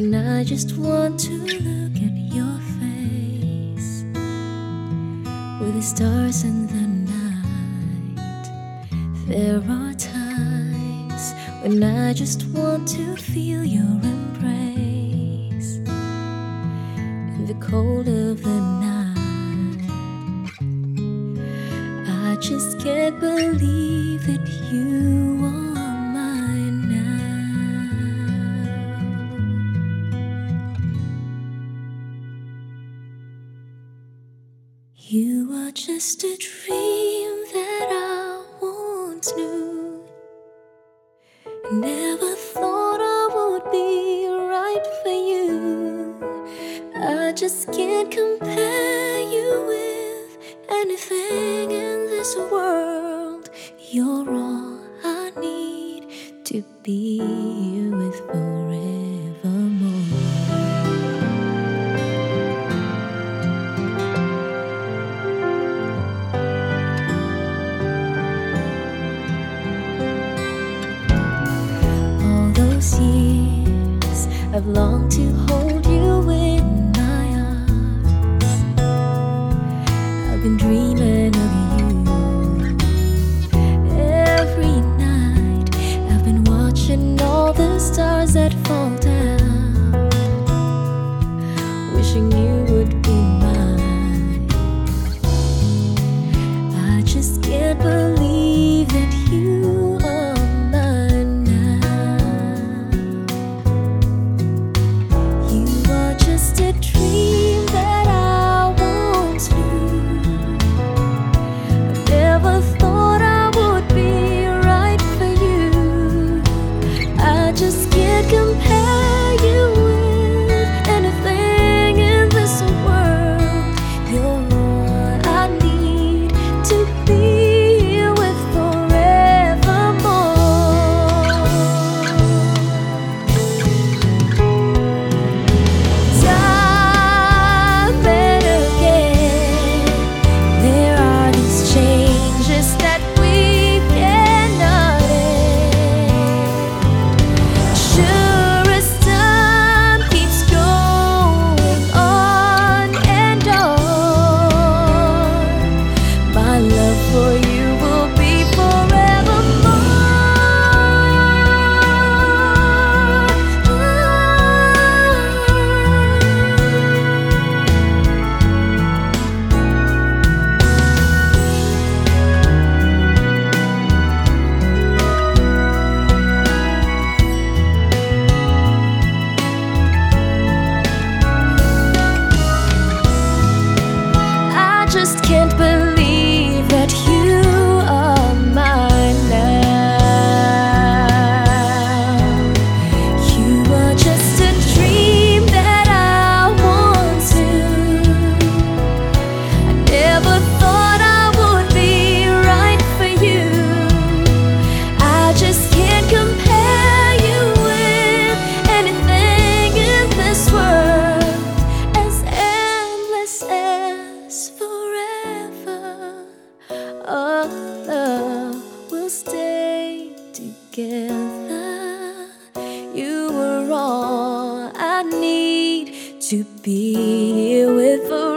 when I just want to look at your face with the stars in the night. There are times when I just want to feel your embrace in the cold of the night. I just can't believe that you are Just a dream that I once knew. Never thought I would be right for you. I just can't compare you with anything in this world. You're all I need to be with forevermore. I've longed to hold you in my arms. I've been dreaming of you every night. I've been watching all the stars that fall down, love will stay together. You were all I need to be here with.